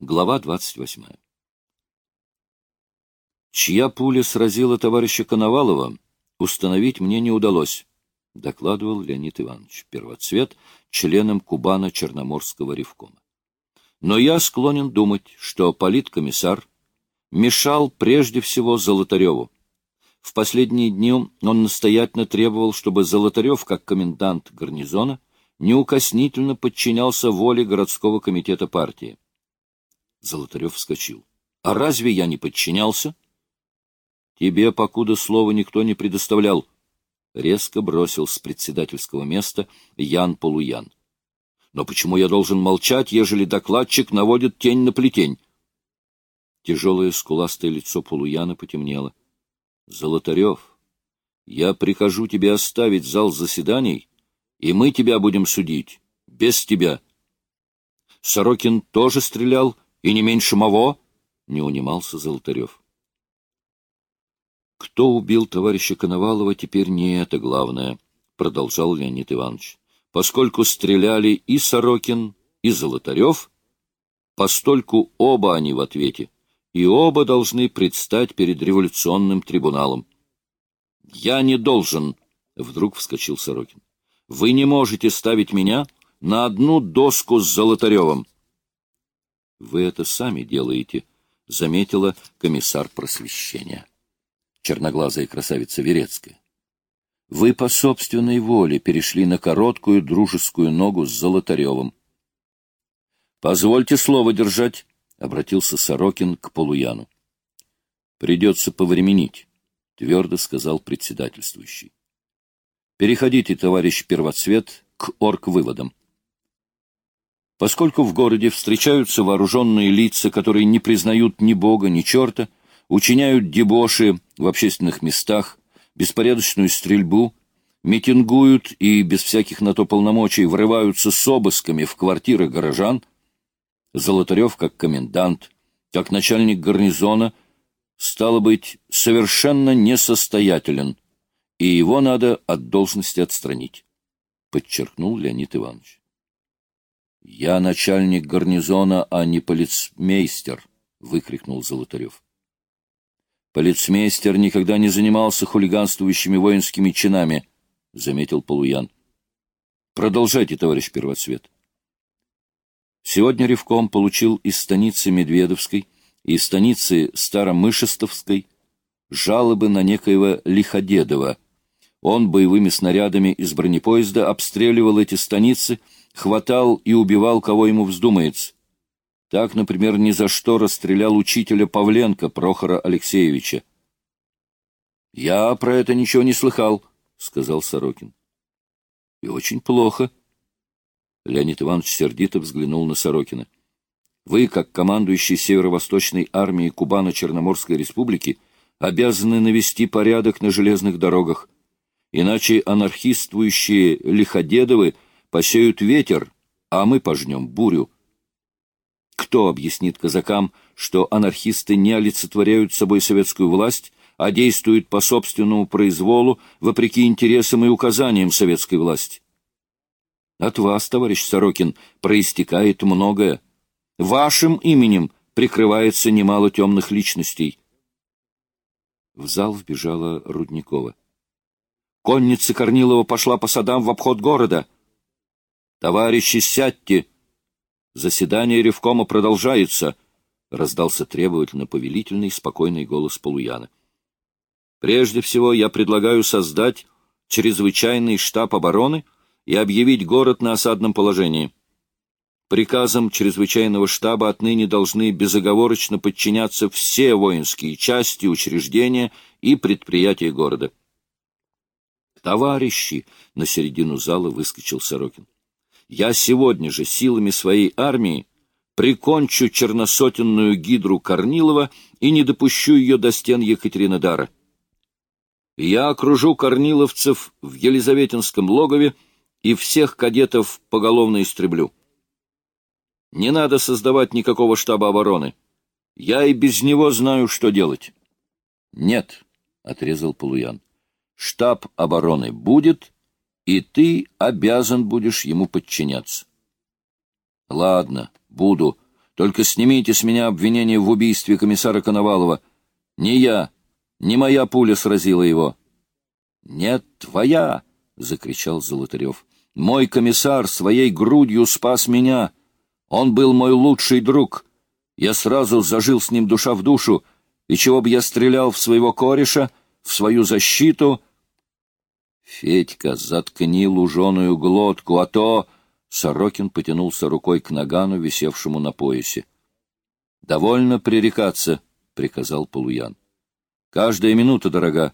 Глава 28. Чья пуля сразила товарища Коновалова, установить мне не удалось, докладывал Леонид Иванович Первоцвет членом Кубана-Черноморского ревкома. Но я склонен думать, что политкомиссар мешал прежде всего Золотареву. В последние дни он настоятельно требовал, чтобы Золотарев, как комендант гарнизона, неукоснительно подчинялся воле городского комитета партии. Золотарев вскочил. — А разве я не подчинялся? — Тебе, покуда слова никто не предоставлял. Резко бросил с председательского места Ян Полуян. — Но почему я должен молчать, ежели докладчик наводит тень на плетень? Тяжелое скуластое лицо Полуяна потемнело. — Золотарев, я прикажу тебе оставить зал заседаний, и мы тебя будем судить. Без тебя. Сорокин тоже стрелял, — и не меньше моего, — не унимался Золотарев. Кто убил товарища Коновалова, теперь не это главное, — продолжал Леонид Иванович. Поскольку стреляли и Сорокин, и Золотарев, постольку оба они в ответе, и оба должны предстать перед революционным трибуналом. — Я не должен, — вдруг вскочил Сорокин. — Вы не можете ставить меня на одну доску с Золотаревым. — Вы это сами делаете, — заметила комиссар просвещения. Черноглазая красавица Верецкая. Вы по собственной воле перешли на короткую дружескую ногу с Золотаревым. — Позвольте слово держать, — обратился Сорокин к Полуяну. — Придется повременить, — твердо сказал председательствующий. — Переходите, товарищ Первоцвет, к орг-выводам. Поскольку в городе встречаются вооруженные лица, которые не признают ни бога, ни черта, учиняют дебоши в общественных местах, беспорядочную стрельбу, митингуют и без всяких на то полномочий врываются с обысками в квартиры горожан, Золотарев, как комендант, как начальник гарнизона, стало быть, совершенно несостоятелен, и его надо от должности отстранить, подчеркнул Леонид Иванович. — Я начальник гарнизона, а не полицмейстер, — выкрикнул Золотарев. Полицмейстер никогда не занимался хулиганствующими воинскими чинами, — заметил Полуян. — Продолжайте, товарищ Первоцвет. Сегодня Ревком получил из станицы Медведовской и из станицы Старомышестовской жалобы на некоего Лиходедова. Он боевыми снарядами из бронепоезда обстреливал эти станицы — хватал и убивал, кого ему вздумается. Так, например, ни за что расстрелял учителя Павленко Прохора Алексеевича. — Я про это ничего не слыхал, — сказал Сорокин. — И очень плохо. Леонид Иванович сердито взглянул на Сорокина. — Вы, как командующий Северо-Восточной армией Кубано-Черноморской республики, обязаны навести порядок на железных дорогах, иначе анархистствующие лиходедовы — посеют ветер, а мы пожнем бурю. Кто объяснит казакам, что анархисты не олицетворяют собой советскую власть, а действуют по собственному произволу, вопреки интересам и указаниям советской власти? От вас, товарищ Сорокин, проистекает многое. Вашим именем прикрывается немало темных личностей. В зал вбежала Рудникова. Конница Корнилова пошла по садам в обход города — «Товарищи, сядьте! Заседание Ревкома продолжается!» — раздался требовательно повелительный, спокойный голос Полуяна. «Прежде всего я предлагаю создать чрезвычайный штаб обороны и объявить город на осадном положении. Приказам чрезвычайного штаба отныне должны безоговорочно подчиняться все воинские части, учреждения и предприятия города». «Товарищи!» — на середину зала выскочил Сорокин я сегодня же силами своей армии прикончу черносотенную гидру Корнилова и не допущу ее до стен Екатеринодара. Я окружу корниловцев в Елизаветинском логове и всех кадетов поголовно истреблю. Не надо создавать никакого штаба обороны. Я и без него знаю, что делать. — Нет, — отрезал Полуян, — штаб обороны будет, и ты обязан будешь ему подчиняться. — Ладно, буду. Только снимите с меня обвинение в убийстве комиссара Коновалова. Не я, не моя пуля сразила его. — Нет, твоя! — закричал Золотарев. — Мой комиссар своей грудью спас меня. Он был мой лучший друг. Я сразу зажил с ним душа в душу, и чего бы я стрелял в своего кореша, в свою защиту... Федька, заткни луженую глотку, а то... Сорокин потянулся рукой к нагану, висевшему на поясе. — Довольно пререкаться, — приказал Полуян. — Каждая минута дорога.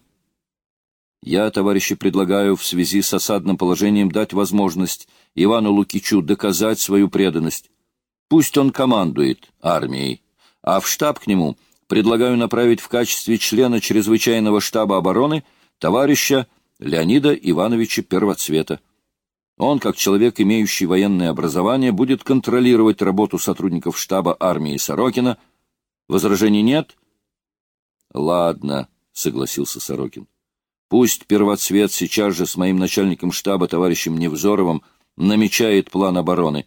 Я, товарищи, предлагаю в связи с осадным положением дать возможность Ивану Лукичу доказать свою преданность. Пусть он командует армией, а в штаб к нему предлагаю направить в качестве члена чрезвычайного штаба обороны товарища Леонида Ивановича Первоцвета. Он, как человек, имеющий военное образование, будет контролировать работу сотрудников штаба армии Сорокина. Возражений нет? — Ладно, — согласился Сорокин. — Пусть Первоцвет сейчас же с моим начальником штаба, товарищем Невзоровым, намечает план обороны.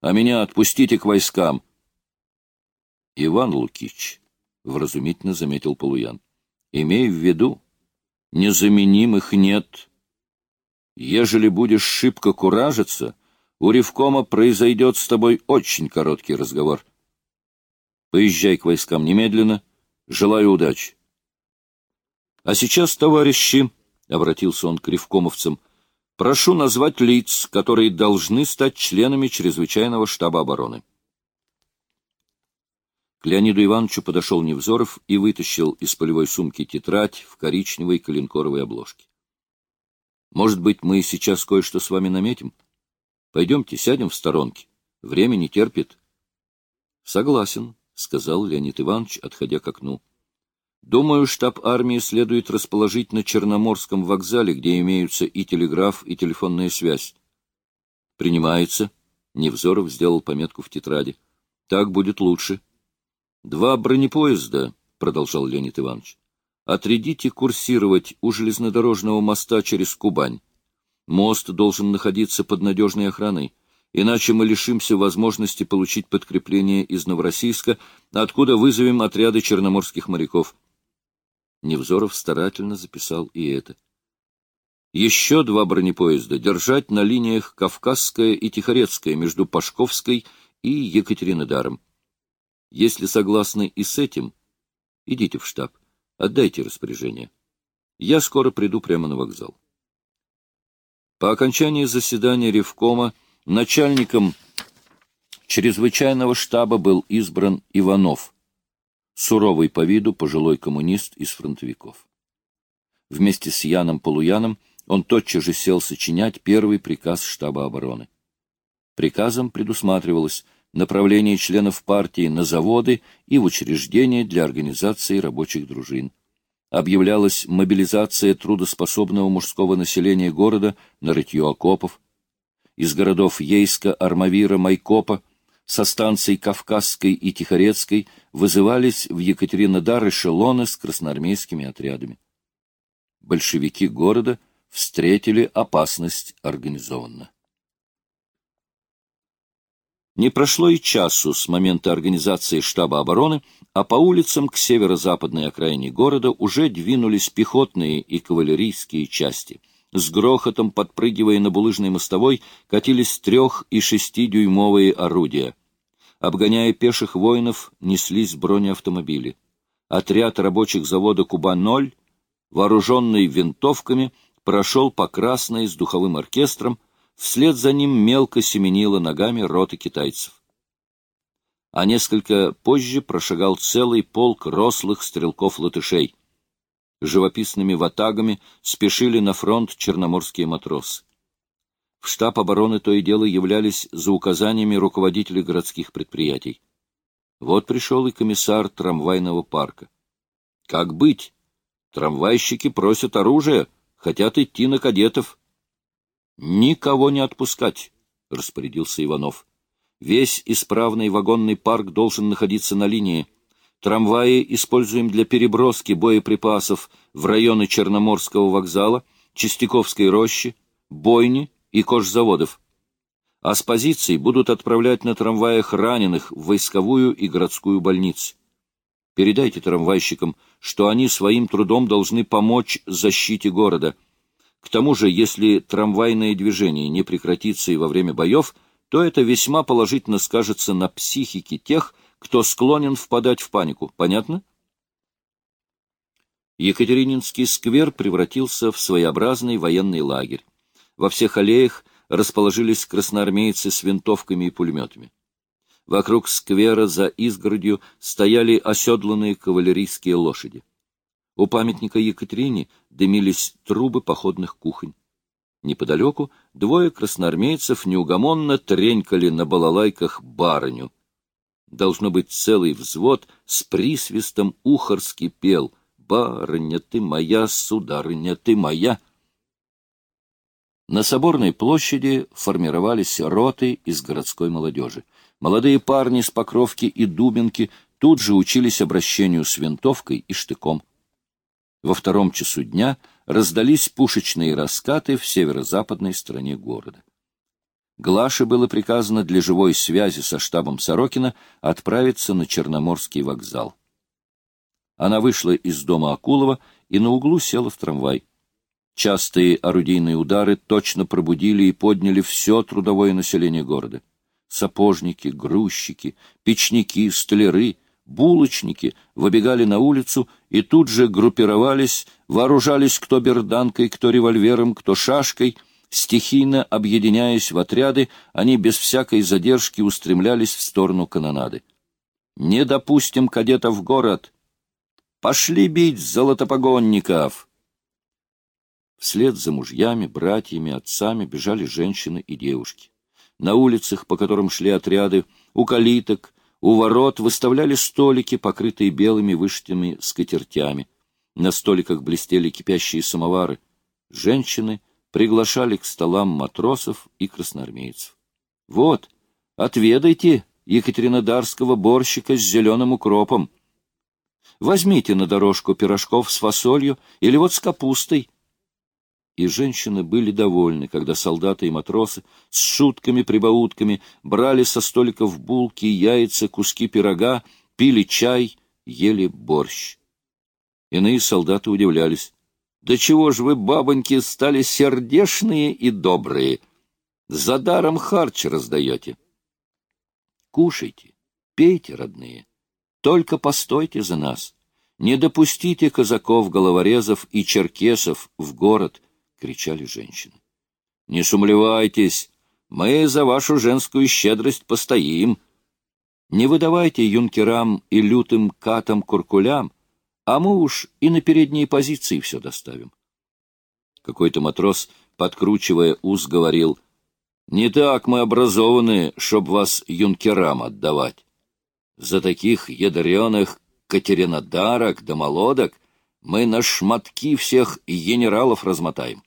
А меня отпустите к войскам. — Иван Лукич, — вразумительно заметил Полуян, — имей в виду, незаменимых нет Ежели будешь шибко куражиться, у Ревкома произойдет с тобой очень короткий разговор. Поезжай к войскам немедленно. Желаю удачи. А сейчас, товарищи, — обратился он к ревкомовцам, — прошу назвать лиц, которые должны стать членами чрезвычайного штаба обороны. К Леониду Ивановичу подошел Невзоров и вытащил из полевой сумки тетрадь в коричневой коленкоровой обложке. Может быть, мы сейчас кое-что с вами наметим? Пойдемте, сядем в сторонке. Время не терпит. — Согласен, — сказал Леонид Иванович, отходя к окну. — Думаю, штаб армии следует расположить на Черноморском вокзале, где имеются и телеграф, и телефонная связь. — Принимается. Невзоров сделал пометку в тетради. — Так будет лучше. — Два бронепоезда, — продолжал Леонид Иванович. Отрядите курсировать у железнодорожного моста через Кубань. Мост должен находиться под надежной охраной, иначе мы лишимся возможности получить подкрепление из Новороссийска, откуда вызовем отряды черноморских моряков. Невзоров старательно записал и это. Еще два бронепоезда держать на линиях Кавказская и Тихорецкая между Пашковской и Екатеринодаром. Если согласны и с этим, идите в штаб. Отдайте распоряжение. Я скоро приду прямо на вокзал. По окончании заседания Ревкома начальником чрезвычайного штаба был избран Иванов, суровый по виду пожилой коммунист из фронтовиков. Вместе с Яном Полуяном он тотчас же сел сочинять первый приказ штаба обороны. Приказом предусматривалось направление членов партии на заводы и в учреждения для организации рабочих дружин. Объявлялась мобилизация трудоспособного мужского населения города на рытье окопов. Из городов Ейска, Армавира, Майкопа, со станций Кавказской и Тихорецкой вызывались в Екатеринодар эшелоны с красноармейскими отрядами. Большевики города встретили опасность организованно. Не прошло и часу с момента организации штаба обороны, а по улицам к северо-западной окраине города уже двинулись пехотные и кавалерийские части. С грохотом, подпрыгивая на булыжной мостовой, катились трех- и шестидюймовые орудия. Обгоняя пеших воинов, неслись бронеавтомобили. Отряд рабочих завода «Куба-0», вооруженный винтовками, прошел по Красной с духовым оркестром, Вслед за ним мелко семенила ногами роты китайцев. А несколько позже прошагал целый полк рослых стрелков-латышей. Живописными ватагами спешили на фронт черноморские матросы. В штаб обороны то и дело являлись за указаниями руководителей городских предприятий. Вот пришел и комиссар трамвайного парка. Как быть? Трамвайщики просят оружие, хотят идти на кадетов. Никого не отпускать, — распорядился Иванов. Весь исправный вагонный парк должен находиться на линии. Трамваи используем для переброски боеприпасов в районы Черноморского вокзала, Чистяковской рощи, Бойни и кожзаводов. а с позиций будут отправлять на трамваях раненых в войсковую и городскую больницы. Передайте трамвайщикам, что они своим трудом должны помочь защите города. К тому же, если трамвайное движение не прекратится и во время боев, то это весьма положительно скажется на психике тех, кто склонен впадать в панику. Понятно? Екатерининский сквер превратился в своеобразный военный лагерь. Во всех аллеях расположились красноармейцы с винтовками и пулеметами. Вокруг сквера за изгородью стояли оседланные кавалерийские лошади. У памятника Екатерине дымились трубы походных кухонь. Неподалеку двое красноармейцев неугомонно тренькали на балалайках барыню. Должно быть, целый взвод с присвистом ухарски пел «Барыня ты моя, сударыня ты моя». На Соборной площади формировались роты из городской молодежи. Молодые парни с Покровки и Дубинки тут же учились обращению с винтовкой и штыком. Во втором часу дня раздались пушечные раскаты в северо-западной стороне города. Глаше было приказано для живой связи со штабом Сорокина отправиться на Черноморский вокзал. Она вышла из дома Акулова и на углу села в трамвай. Частые орудийные удары точно пробудили и подняли все трудовое население города. Сапожники, грузчики, печники, столяры, булочники выбегали на улицу и тут же группировались, вооружались кто берданкой, кто револьвером, кто шашкой, стихийно объединяясь в отряды, они без всякой задержки устремлялись в сторону канонады. «Не допустим кадетов в город! Пошли бить золотопогонников!» Вслед за мужьями, братьями, отцами бежали женщины и девушки. На улицах, по которым шли отряды, у калиток, у ворот выставляли столики, покрытые белыми вышитыми скатертями. На столиках блестели кипящие самовары. Женщины приглашали к столам матросов и красноармейцев. — Вот, отведайте екатеринодарского борщика с зеленым укропом. Возьмите на дорожку пирожков с фасолью или вот с капустой и женщины были довольны, когда солдаты и матросы с шутками-прибаутками брали со столиков булки, яйца, куски пирога, пили чай, ели борщ. Иные солдаты удивлялись. «Да чего ж вы, бабоньки, стали сердешные и добрые? За даром харч раздаете». «Кушайте, пейте, родные, только постойте за нас. Не допустите казаков-головорезов и черкесов в город» кричали женщины. — Не сумлевайтесь, мы за вашу женскую щедрость постоим. Не выдавайте юнкерам и лютым катам-куркулям, а мы уж и на передние позиции все доставим. Какой-то матрос, подкручивая ус, говорил, «Не так мы образованы, чтоб вас юнкерам отдавать. За таких ядреных катеринодарок да молодок мы на шматки всех генералов размотаем».